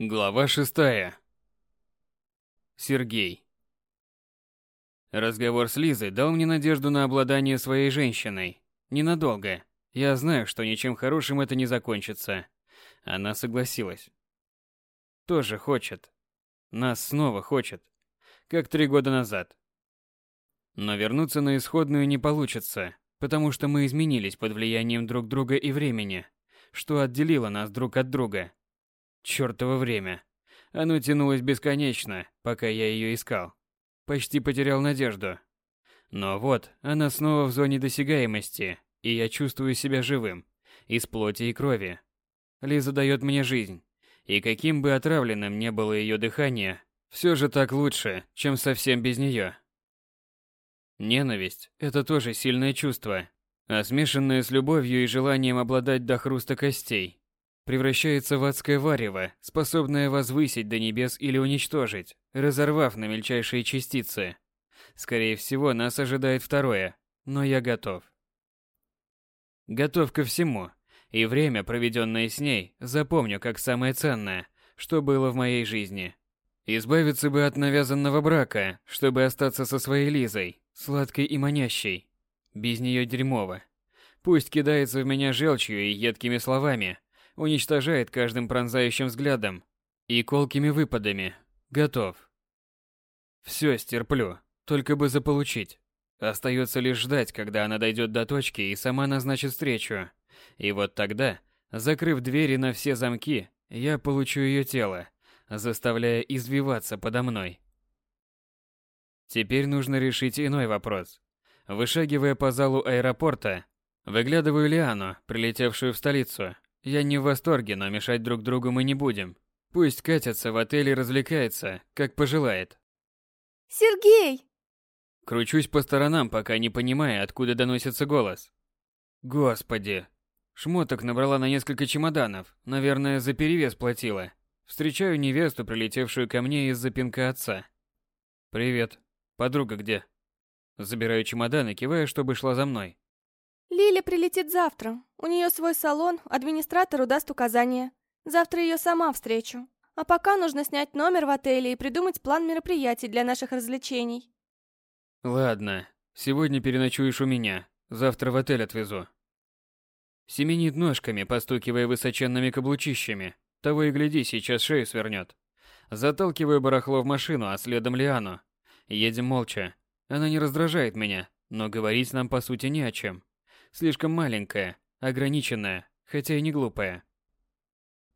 Глава шестая. Сергей. Разговор с Лизой дал мне надежду на обладание своей женщиной. Ненадолго. Я знаю, что ничем хорошим это не закончится. Она согласилась. Тоже хочет. Нас снова хочет. Как три года назад. Но вернуться на исходную не получится, потому что мы изменились под влиянием друг друга и времени, что отделило нас друг от друга. Чёртово время. Оно тянулось бесконечно, пока я ее искал. Почти потерял надежду. Но вот, она снова в зоне досягаемости, и я чувствую себя живым, из плоти и крови. Лиза дает мне жизнь, и каким бы отравленным не было ее дыхание, все же так лучше, чем совсем без нее. Ненависть – это тоже сильное чувство, а смешанное с любовью и желанием обладать до хруста костей превращается в адское варево, способное возвысить до небес или уничтожить, разорвав на мельчайшие частицы. Скорее всего, нас ожидает второе, но я готов. Готов ко всему, и время, проведенное с ней, запомню как самое ценное, что было в моей жизни. Избавиться бы от навязанного брака, чтобы остаться со своей Лизой, сладкой и манящей. Без нее дерьмово. Пусть кидается в меня желчью и едкими словами, уничтожает каждым пронзающим взглядом и колкими выпадами. Готов. Все стерплю, только бы заполучить. Остается лишь ждать, когда она дойдет до точки и сама назначит встречу. И вот тогда, закрыв двери на все замки, я получу ее тело, заставляя извиваться подо мной. Теперь нужно решить иной вопрос. Вышагивая по залу аэропорта, выглядываю Лиану, прилетевшую в столицу, я не в восторге, но мешать друг другу мы не будем. Пусть катятся в отеле и развлекается, как пожелает. Сергей! Кручусь по сторонам, пока не понимая, откуда доносится голос. Господи. Шмоток набрала на несколько чемоданов, наверное, за перевес платила. Встречаю невесту, прилетевшую ко мне из-за пинка отца. Привет. Подруга где? Забираю чемодан и киваю, чтобы шла за мной. Лиля прилетит завтра. У нее свой салон, администратору даст указания. Завтра ее сама встречу. А пока нужно снять номер в отеле и придумать план мероприятий для наших развлечений. Ладно, сегодня переночуешь у меня, завтра в отель отвезу. Семенит ножками, постукивая высоченными каблучищами. Того и гляди, сейчас шею свернет. Заталкиваю барахло в машину, а следом Лиану. Едем молча. Она не раздражает меня, но говорить нам по сути не о чем. Слишком маленькая, ограниченная, хотя и не глупая.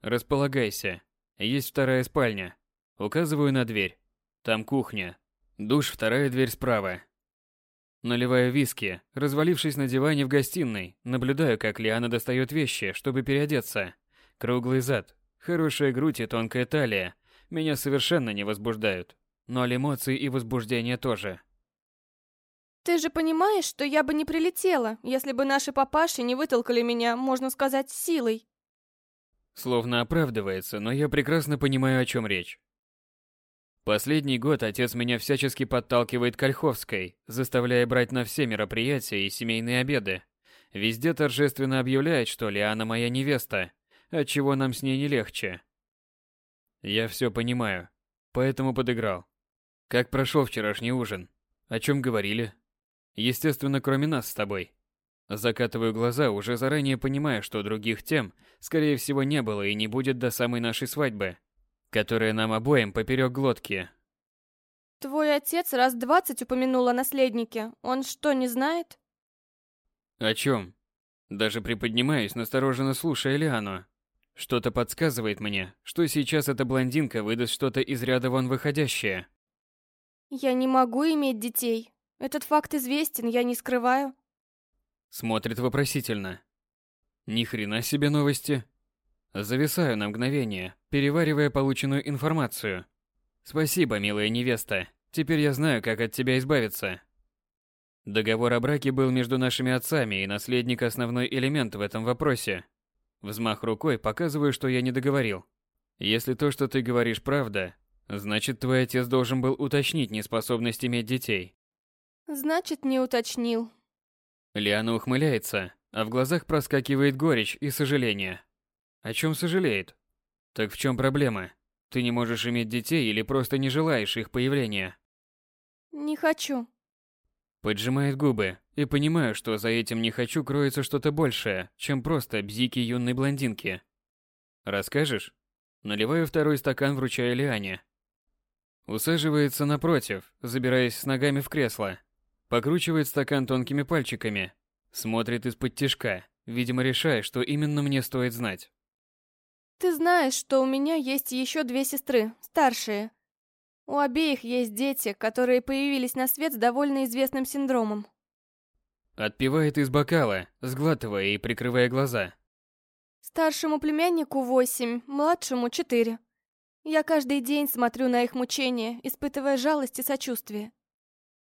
Располагайся. Есть вторая спальня. Указываю на дверь. Там кухня. Душ, вторая дверь справа. Наливаю виски, развалившись на диване в гостиной, наблюдаю, как Лиана достает вещи, чтобы переодеться. Круглый зад, хорошая грудь и тонкая талия меня совершенно не возбуждают. Ноль эмоций и возбуждения тоже. Ты же понимаешь, что я бы не прилетела, если бы наши папаши не вытолкали меня, можно сказать, силой. Словно оправдывается, но я прекрасно понимаю, о чем речь. Последний год отец меня всячески подталкивает к Ольховской, заставляя брать на все мероприятия и семейные обеды. Везде торжественно объявляет, что Лиана моя невеста, отчего нам с ней не легче. Я все понимаю, поэтому подыграл. Как прошел вчерашний ужин? О чем говорили? Естественно, кроме нас с тобой. Закатываю глаза, уже заранее понимая, что других тем, скорее всего, не было и не будет до самой нашей свадьбы, которая нам обоим поперек глотки. Твой отец раз двадцать упомянул о наследнике. Он что, не знает? О чем? Даже приподнимаюсь, настороженно слушая Лиану. Что-то подсказывает мне, что сейчас эта блондинка выдаст что-то из ряда вон выходящее. Я не могу иметь детей. Этот факт известен, я не скрываю. Смотрит вопросительно. Ни хрена себе новости. Зависаю на мгновение, переваривая полученную информацию. Спасибо, милая невеста. Теперь я знаю, как от тебя избавиться. Договор о браке был между нашими отцами, и наследник основной элемент в этом вопросе. Взмах рукой показываю, что я не договорил. Если то, что ты говоришь, правда, значит, твой отец должен был уточнить неспособность иметь детей. Значит, не уточнил. Лиана ухмыляется, а в глазах проскакивает горечь и сожаление. О чем сожалеет? Так в чем проблема? Ты не можешь иметь детей или просто не желаешь их появления? Не хочу. Поджимает губы, и понимаю, что за этим «не хочу» кроется что-то большее, чем просто бзики юной блондинки. Расскажешь? Наливаю второй стакан, вручая Лиане. Усаживается напротив, забираясь с ногами в кресло. Покручивает стакан тонкими пальчиками. Смотрит из-под тишка, видимо, решая, что именно мне стоит знать. Ты знаешь, что у меня есть еще две сестры, старшие. У обеих есть дети, которые появились на свет с довольно известным синдромом. Отпивает из бокала, сглатывая и прикрывая глаза. Старшему племяннику восемь, младшему четыре. Я каждый день смотрю на их мучения, испытывая жалость и сочувствие.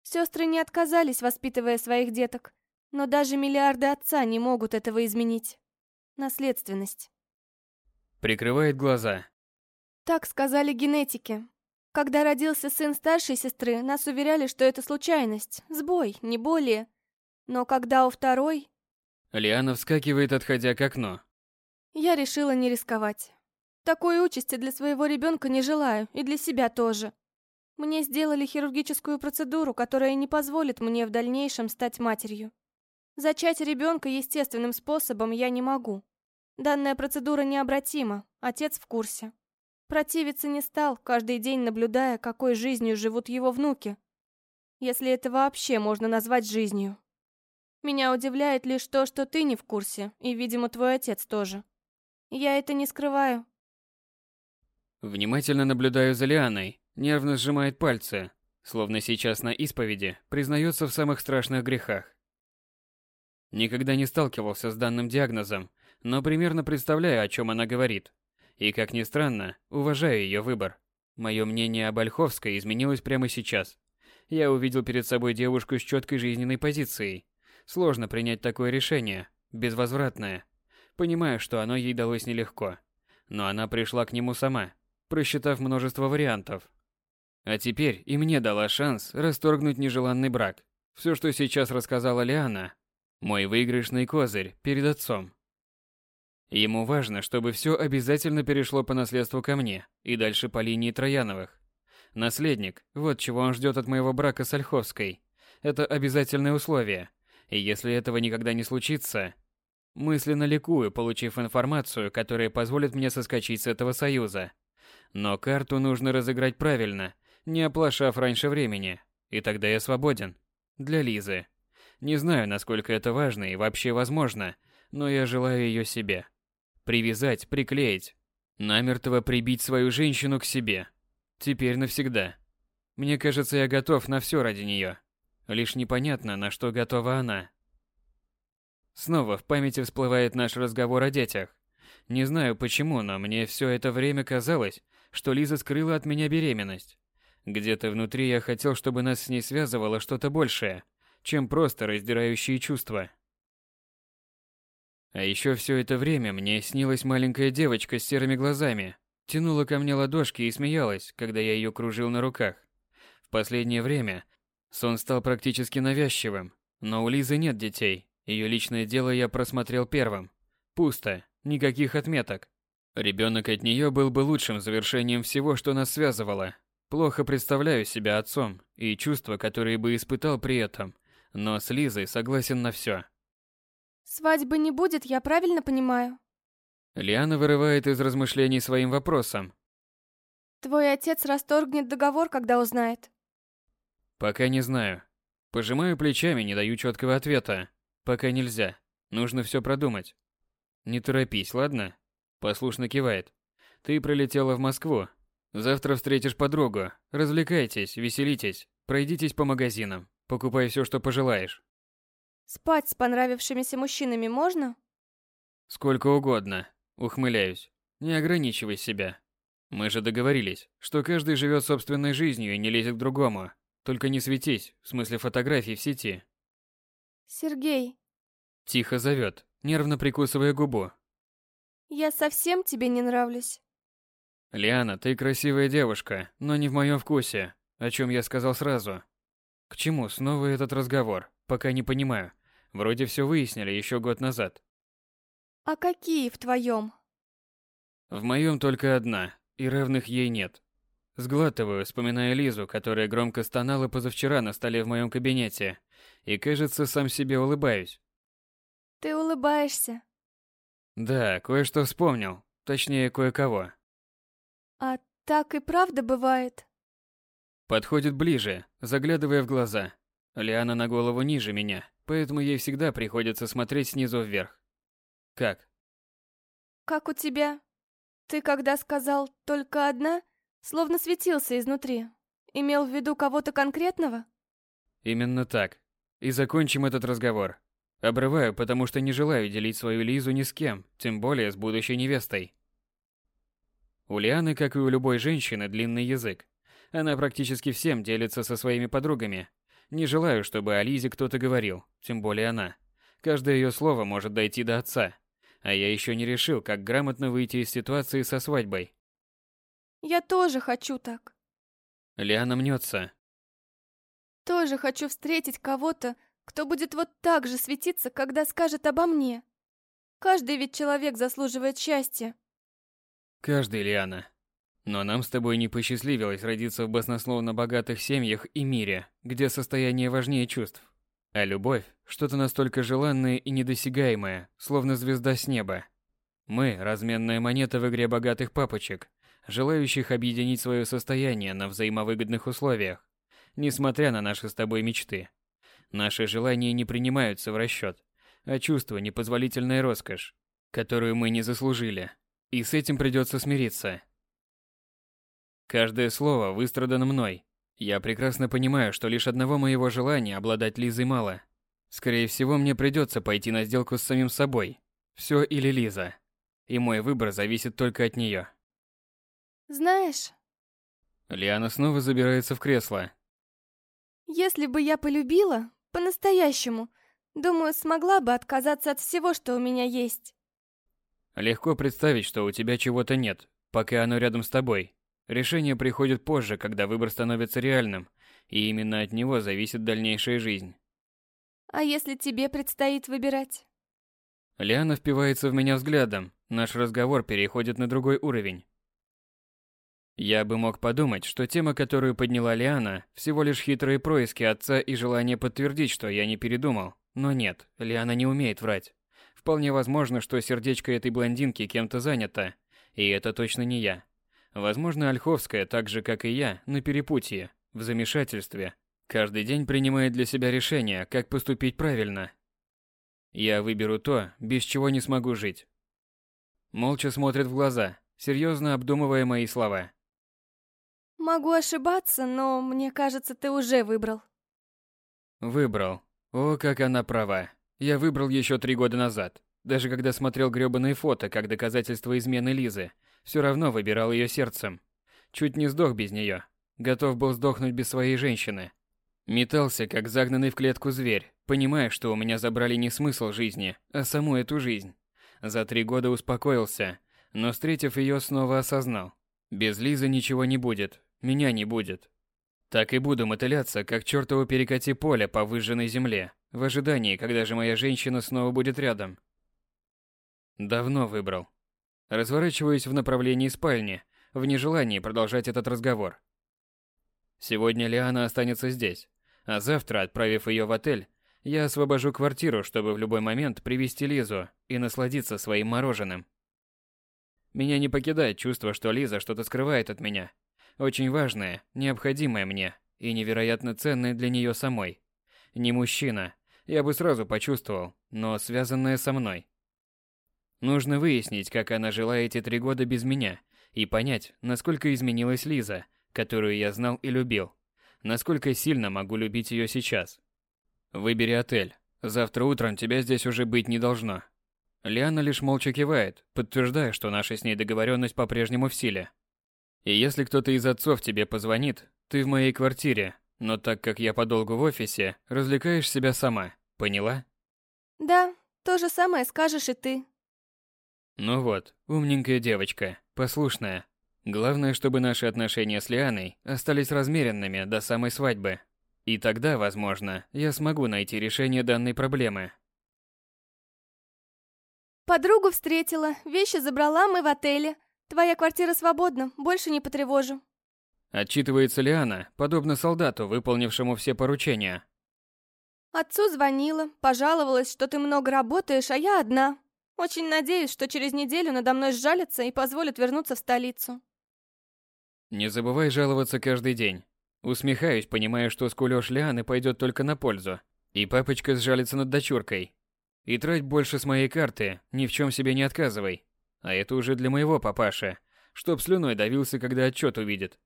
Сестры не отказались, воспитывая своих деток, но даже миллиарды отца не могут этого изменить. Наследственность. Прикрывает глаза. Так сказали генетики. Когда родился сын старшей сестры, нас уверяли, что это случайность, сбой, не более. Но когда у второй... Лиана вскакивает, отходя к окну. Я решила не рисковать. Такой участи для своего ребенка не желаю, и для себя тоже. Мне сделали хирургическую процедуру, которая не позволит мне в дальнейшем стать матерью. Зачать ребенка естественным способом я не могу. Данная процедура необратима, отец в курсе. Противиться не стал, каждый день наблюдая, какой жизнью живут его внуки. Если это вообще можно назвать жизнью. Меня удивляет лишь то, что ты не в курсе, и, видимо, твой отец тоже. Я это не скрываю. Внимательно наблюдаю за Лианой, нервно сжимает пальцы, словно сейчас на исповеди признается в самых страшных грехах. Никогда не сталкивался с данным диагнозом, но примерно представляю, о чем она говорит. И, как ни странно, уважаю ее выбор. Мое мнение об Ольховской изменилось прямо сейчас. Я увидел перед собой девушку с четкой жизненной позицией. Сложно принять такое решение, безвозвратное. Понимаю, что оно ей далось нелегко. Но она пришла к нему сама, просчитав множество вариантов. А теперь и мне дала шанс расторгнуть нежеланный брак. Все, что сейчас рассказала Лиана, мой выигрышный козырь перед отцом. Ему важно, чтобы все обязательно перешло по наследству ко мне и дальше по линии Трояновых. Наследник, вот чего он ждет от моего брака с Ольховской. Это обязательное условие. И если этого никогда не случится, мысленно ликую, получив информацию, которая позволит мне соскочить с этого союза. Но карту нужно разыграть правильно, не оплошав раньше времени, и тогда я свободен. Для Лизы. Не знаю, насколько это важно и вообще возможно, но я желаю ее себе. Привязать, приклеить. Намертво прибить свою женщину к себе. Теперь навсегда. Мне кажется, я готов на все ради нее. Лишь непонятно, на что готова она. Снова в памяти всплывает наш разговор о детях. Не знаю почему, но мне все это время казалось, что Лиза скрыла от меня беременность. Где-то внутри я хотел, чтобы нас с ней связывало что-то большее, чем просто раздирающие чувства. А еще все это время мне снилась маленькая девочка с серыми глазами, тянула ко мне ладошки и смеялась, когда я ее кружил на руках. В последнее время сон стал практически навязчивым, но у Лизы нет детей. Ее личное дело я просмотрел первым. Пусто, никаких отметок. Ребенок от нее был бы лучшим завершением всего, что нас связывало. Плохо представляю себя отцом и чувства, которые бы испытал при этом, но с Лизой согласен на все. Свадьбы не будет, я правильно понимаю? Лиана вырывает из размышлений своим вопросом. Твой отец расторгнет договор, когда узнает. Пока не знаю. Пожимаю плечами, не даю четкого ответа. Пока нельзя. Нужно все продумать. Не торопись, ладно? Послушно кивает. Ты прилетела в Москву. Завтра встретишь подругу. Развлекайтесь, веселитесь. Пройдитесь по магазинам. Покупай все, что пожелаешь. Спать с понравившимися мужчинами можно? Сколько угодно. Ухмыляюсь. Не ограничивай себя. Мы же договорились, что каждый живет собственной жизнью и не лезет к другому. Только не светись, в смысле фотографий в сети. Сергей. Тихо зовет, нервно прикусывая губу. Я совсем тебе не нравлюсь. Лиана, ты красивая девушка, но не в моем вкусе, о чем я сказал сразу. К чему снова этот разговор? Пока не понимаю. Вроде все выяснили еще год назад. А какие в твоем? В моем только одна. и равных ей нет. Сглатываю, вспоминая Лизу, которая громко стонала позавчера на столе в моем кабинете, и, кажется, сам себе улыбаюсь. Ты улыбаешься. Да, кое-что вспомнил, точнее, кое-кого. А так и правда бывает? Подходит ближе, заглядывая в глаза. Лиана на голову ниже меня, поэтому ей всегда приходится смотреть снизу вверх. Как? Как у тебя? Ты когда сказал «только одна», словно светился изнутри. Имел в виду кого-то конкретного? Именно так. И закончим этот разговор. Обрываю, потому что не желаю делить свою Лизу ни с кем, тем более с будущей невестой. У Лианы, как и у любой женщины, длинный язык. Она практически всем делится со своими подругами. Не желаю, чтобы о Лизе кто-то говорил, тем более она. Каждое ее слово может дойти до отца. А я еще не решил, как грамотно выйти из ситуации со свадьбой. Я тоже хочу так. Лиана мнется. Тоже хочу встретить кого-то, кто будет вот так же светиться, когда скажет обо мне. Каждый ведь человек заслуживает счастья. Каждый, Лиана. Но нам с тобой не посчастливилось родиться в баснословно богатых семьях и мире, где состояние важнее чувств. А любовь – что-то настолько желанное и недосягаемое, словно звезда с неба. Мы – разменная монета в игре богатых папочек, желающих объединить свое состояние на взаимовыгодных условиях, несмотря на наши с тобой мечты. Наши желания не принимаются в расчет, а чувство – непозволительная роскошь, которую мы не заслужили. И с этим придется смириться. Каждое слово выстрадано мной. Я прекрасно понимаю, что лишь одного моего желания обладать Лизой мало. Скорее всего, мне придется пойти на сделку с самим собой. Все или Лиза. И мой выбор зависит только от нее. Знаешь... Лиана снова забирается в кресло. Если бы я полюбила, по-настоящему, думаю, смогла бы отказаться от всего, что у меня есть. Легко представить, что у тебя чего-то нет, пока оно рядом с тобой. Решение приходит позже, когда выбор становится реальным, и именно от него зависит дальнейшая жизнь. А если тебе предстоит выбирать? Лиана впивается в меня взглядом. Наш разговор переходит на другой уровень. Я бы мог подумать, что тема, которую подняла Лиана, всего лишь хитрые происки отца и желание подтвердить, что я не передумал. Но нет, Лиана не умеет врать. Вполне возможно, что сердечко этой блондинки кем-то занято, и это точно не я. Возможно, Ольховская, так же как и я, на перепутье, в замешательстве. Каждый день принимает для себя решение, как поступить правильно. Я выберу то, без чего не смогу жить. Молча смотрит в глаза, серьезно обдумывая мои слова. Могу ошибаться, но мне кажется, ты уже выбрал. Выбрал. О, как она права. Я выбрал еще три года назад. Даже когда смотрел грёбаные фото как доказательство измены Лизы, все равно выбирал ее сердцем. Чуть не сдох без нее. Готов был сдохнуть без своей женщины. Метался, как загнанный в клетку зверь, понимая, что у меня забрали не смысл жизни, а саму эту жизнь. За три года успокоился, но встретив ее, снова осознал. Без Лизы ничего не будет, меня не будет. Так и буду мотыляться, как чертово перекати поле по выжженной земле, в ожидании, когда же моя женщина снова будет рядом. Давно выбрал. Разворачиваюсь в направлении спальни, в нежелании продолжать этот разговор. Сегодня Лиана останется здесь, а завтра, отправив ее в отель, я освобожу квартиру, чтобы в любой момент привести Лизу и насладиться своим мороженым. Меня не покидает чувство, что Лиза что-то скрывает от меня. Очень важное, необходимое мне и невероятно ценное для нее самой. Не мужчина, я бы сразу почувствовал, но связанное со мной. Нужно выяснить, как она жила эти три года без меня, и понять, насколько изменилась Лиза, которую я знал и любил. Насколько сильно могу любить ее сейчас. Выбери отель. Завтра утром тебя здесь уже быть не должно. Лиана лишь молча кивает, подтверждая, что наша с ней договоренность по-прежнему в силе. И если кто-то из отцов тебе позвонит, ты в моей квартире, но так как я подолгу в офисе, развлекаешь себя сама. Поняла? Да, то же самое скажешь и ты. Ну вот, умненькая девочка, послушная. Главное, чтобы наши отношения с Лианой остались размеренными до самой свадьбы. И тогда, возможно, я смогу найти решение данной проблемы. Подругу встретила, вещи забрала мы в отеле. Твоя квартира свободна, больше не потревожу. Отчитывается Лиана, подобно солдату, выполнившему все поручения. Отцу звонила, пожаловалась, что ты много работаешь, а я одна. Очень надеюсь, что через неделю надо мной сжалятся и позволят вернуться в столицу. Не забывай жаловаться каждый день. Усмехаюсь, понимая, что скулёж Лианы пойдет только на пользу. И папочка сжалится над дочуркой. И трать больше с моей карты, ни в чем себе не отказывай. А это уже для моего папаши, чтоб слюной давился, когда отчет увидит.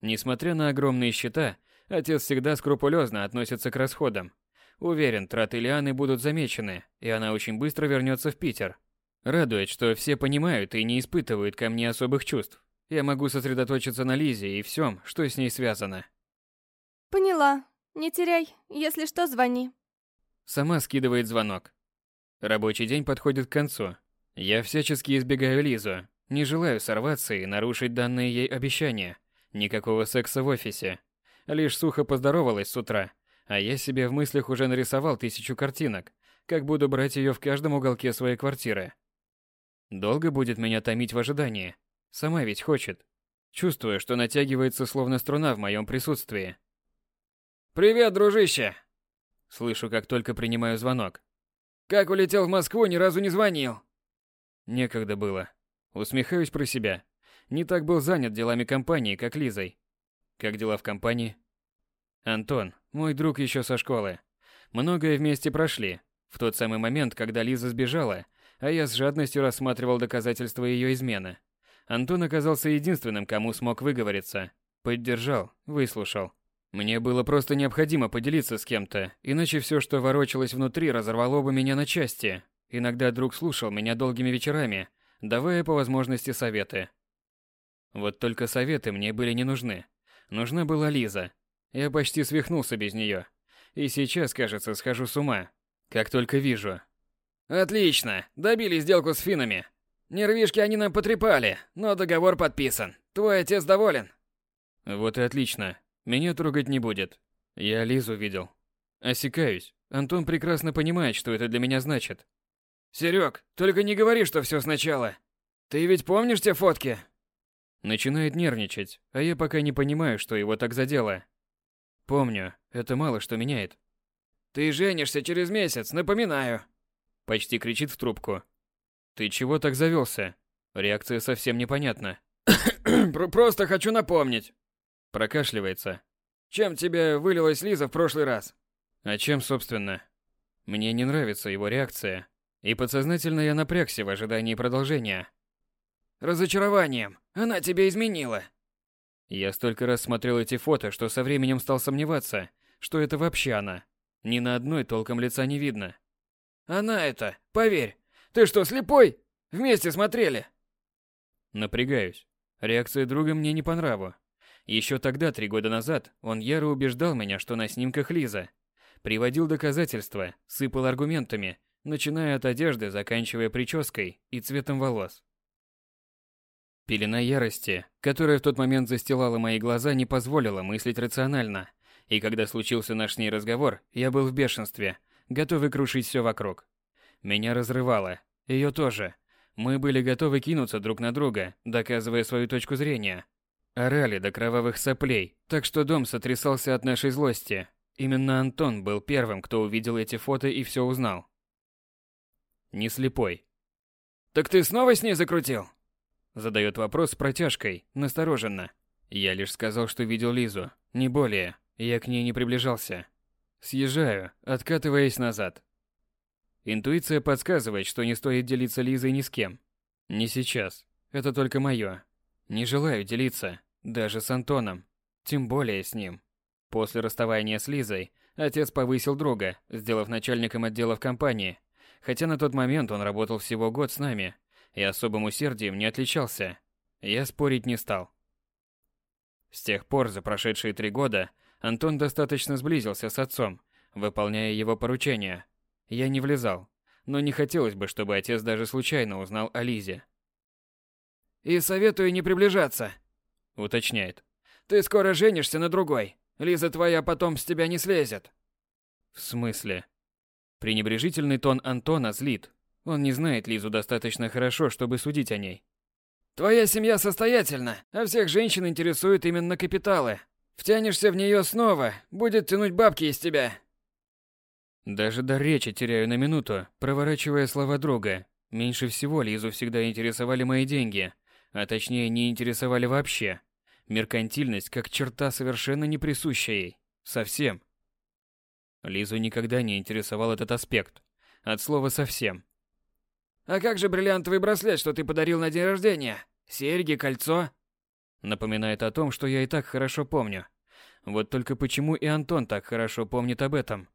Несмотря на огромные счета, отец всегда скрупулезно относится к расходам. Уверен, траты Лианы будут замечены, и она очень быстро вернется в Питер. Радует, что все понимают и не испытывают ко мне особых чувств. Я могу сосредоточиться на Лизе и всем, что с ней связано. Поняла. Не теряй. Если что, звони. Сама скидывает звонок. Рабочий день подходит к концу. Я всячески избегаю Лизу. Не желаю сорваться и нарушить данные ей обещания. Никакого секса в офисе. Лишь сухо поздоровалась с утра, а я себе в мыслях уже нарисовал тысячу картинок, как буду брать ее в каждом уголке своей квартиры. Долго будет меня томить в ожидании. Сама ведь хочет. Чувствую, что натягивается словно струна в моем присутствии. «Привет, дружище!» Слышу, как только принимаю звонок. «Как улетел в Москву, ни разу не звонил!» Некогда было. Усмехаюсь про себя. Не так был занят делами компании, как Лизой. Как дела в компании? Антон, мой друг еще со школы. Многое вместе прошли. В тот самый момент, когда Лиза сбежала, а я с жадностью рассматривал доказательства ее измены. Антон оказался единственным, кому смог выговориться. Поддержал, выслушал. Мне было просто необходимо поделиться с кем-то, иначе все, что ворочалось внутри, разорвало бы меня на части. Иногда друг слушал меня долгими вечерами, давая по возможности советы. Вот только советы мне были не нужны. Нужна была Лиза. Я почти свихнулся без нее. И сейчас, кажется, схожу с ума. Как только вижу. Отлично, добили сделку с финами. Нервишки они нам потрепали, но договор подписан. Твой отец доволен. Вот и отлично. Меня трогать не будет. Я Лизу видел. Осекаюсь. Антон прекрасно понимает, что это для меня значит. Серег, только не говори, что все сначала. Ты ведь помнишь те фотки? Начинает нервничать, а я пока не понимаю, что его так задело. Помню, это мало что меняет. Ты женишься через месяц, напоминаю. Почти кричит в трубку. Ты чего так завелся? Реакция совсем непонятна. Просто хочу напомнить. Прокашливается. Чем тебе вылилась Лиза в прошлый раз? А чем, собственно? Мне не нравится его реакция, и подсознательно я напрягся в ожидании продолжения. Разочарованием. Она тебя изменила. Я столько раз смотрел эти фото, что со временем стал сомневаться, что это вообще она. Ни на одной толком лица не видно. Она это, поверь. Ты что, слепой? Вместе смотрели. Напрягаюсь. Реакция друга мне не по нраву. Еще тогда, три года назад, он яро убеждал меня, что на снимках Лиза. Приводил доказательства, сыпал аргументами, начиная от одежды, заканчивая прической и цветом волос. Пелена ярости, которая в тот момент застилала мои глаза, не позволила мыслить рационально. И когда случился наш с ней разговор, я был в бешенстве, готовый крушить все вокруг. Меня разрывало. Ее тоже. Мы были готовы кинуться друг на друга, доказывая свою точку зрения. Орали до кровавых соплей, так что дом сотрясался от нашей злости. Именно Антон был первым, кто увидел эти фото и все узнал. Не слепой. «Так ты снова с ней закрутил?» Задает вопрос с протяжкой, настороженно. Я лишь сказал, что видел Лизу, не более. Я к ней не приближался. Съезжаю, откатываясь назад. Интуиция подсказывает, что не стоит делиться Лизой ни с кем. Не сейчас. Это только мое. Не желаю делиться, даже с Антоном. Тем более с ним. После расставания с Лизой, отец повысил друга, сделав начальником отдела в компании. Хотя на тот момент он работал всего год с нами, и особым усердием не отличался. Я спорить не стал. С тех пор, за прошедшие три года, Антон достаточно сблизился с отцом, выполняя его поручения. Я не влезал, но не хотелось бы, чтобы отец даже случайно узнал о Лизе. «И советую не приближаться», — уточняет. «Ты скоро женишься на другой. Лиза твоя потом с тебя не слезет». «В смысле?» Пренебрежительный тон Антона злит, он не знает Лизу достаточно хорошо, чтобы судить о ней. Твоя семья состоятельна, а всех женщин интересуют именно капиталы. Втянешься в нее снова, будет тянуть бабки из тебя. Даже до речи теряю на минуту, проворачивая слова друга. Меньше всего Лизу всегда интересовали мои деньги, а точнее не интересовали вообще. Меркантильность как черта совершенно не присуща ей. Совсем. Лизу никогда не интересовал этот аспект. От слова совсем. «А как же бриллиантовый браслет, что ты подарил на день рождения? Серьги, кольцо?» Напоминает о том, что я и так хорошо помню. Вот только почему и Антон так хорошо помнит об этом?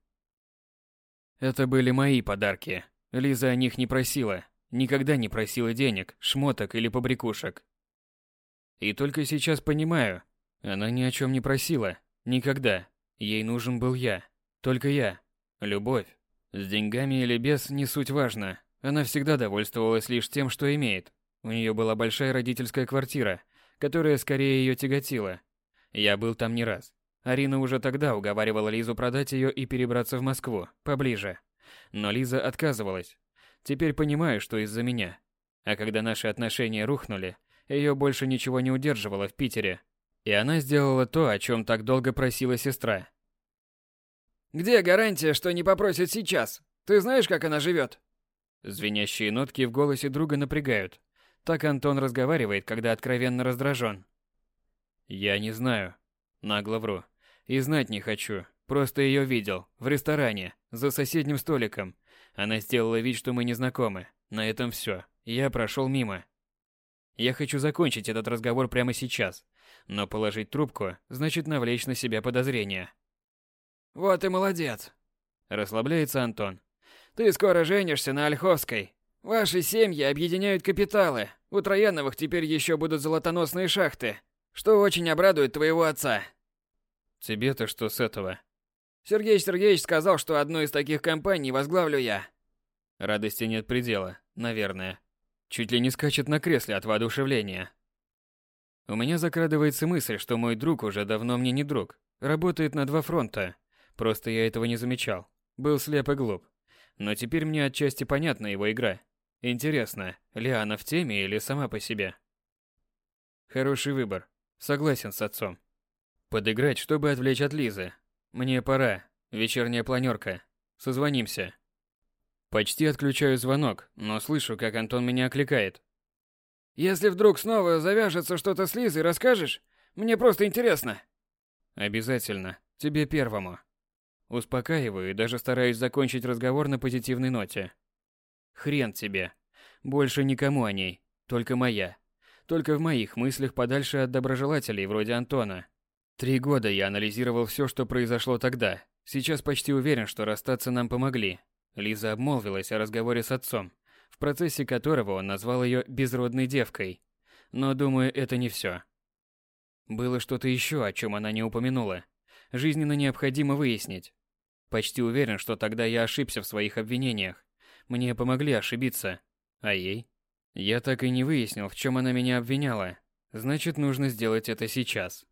Это были мои подарки. Лиза о них не просила. Никогда не просила денег, шмоток или побрякушек. И только сейчас понимаю, она ни о чем не просила. Никогда. Ей нужен был я. Только я. Любовь. С деньгами или без, не суть важно. Она всегда довольствовалась лишь тем, что имеет. У нее была большая родительская квартира, которая скорее ее тяготила. Я был там не раз. Арина уже тогда уговаривала Лизу продать ее и перебраться в Москву, поближе. Но Лиза отказывалась. Теперь понимаю, что из-за меня. А когда наши отношения рухнули, ее больше ничего не удерживало в Питере. И она сделала то, о чем так долго просила сестра. «Где гарантия, что не попросит сейчас? Ты знаешь, как она живет?» Звенящие нотки в голосе друга напрягают. Так Антон разговаривает, когда откровенно раздражен. «Я не знаю». Нагло вру. И знать не хочу. Просто ее видел. В ресторане. За соседним столиком. Она сделала вид, что мы не знакомы. На этом все. Я прошел мимо. Я хочу закончить этот разговор прямо сейчас. Но положить трубку значит навлечь на себя подозрения. «Вот и молодец!» Расслабляется Антон. Ты скоро женишься на Ольховской. Ваши семьи объединяют капиталы. У Трояновых теперь еще будут золотоносные шахты, что очень обрадует твоего отца. Тебе-то что с этого? Сергей Сергеевич сказал, что одну из таких компаний возглавлю я. Радости нет предела, наверное. Чуть ли не скачет на кресле от воодушевления. У меня закрадывается мысль, что мой друг уже давно мне не друг. Работает на два фронта. Просто я этого не замечал. Был слеп и глуп. Но теперь мне отчасти понятна его игра. Интересно, Лиана в теме или сама по себе? Хороший выбор. Согласен с отцом. Подыграть, чтобы отвлечь от Лизы. Мне пора. Вечерняя планерка. Созвонимся. Почти отключаю звонок, но слышу, как Антон меня окликает. «Если вдруг снова завяжется что-то с Лизой, расскажешь? Мне просто интересно». «Обязательно. Тебе первому». Успокаиваю и даже стараюсь закончить разговор на позитивной ноте. Хрен тебе. Больше никому о ней. Только моя. Только в моих мыслях подальше от доброжелателей вроде Антона. Три года я анализировал все, что произошло тогда. Сейчас почти уверен, что расстаться нам помогли. Лиза обмолвилась о разговоре с отцом, в процессе которого он назвал ее безродной девкой. Но, думаю, это не все. Было что-то еще, о чем она не упомянула. Жизненно необходимо выяснить. Почти уверен, что тогда я ошибся в своих обвинениях. Мне помогли ошибиться. А ей? Я так и не выяснил, в чем она меня обвиняла. Значит, нужно сделать это сейчас.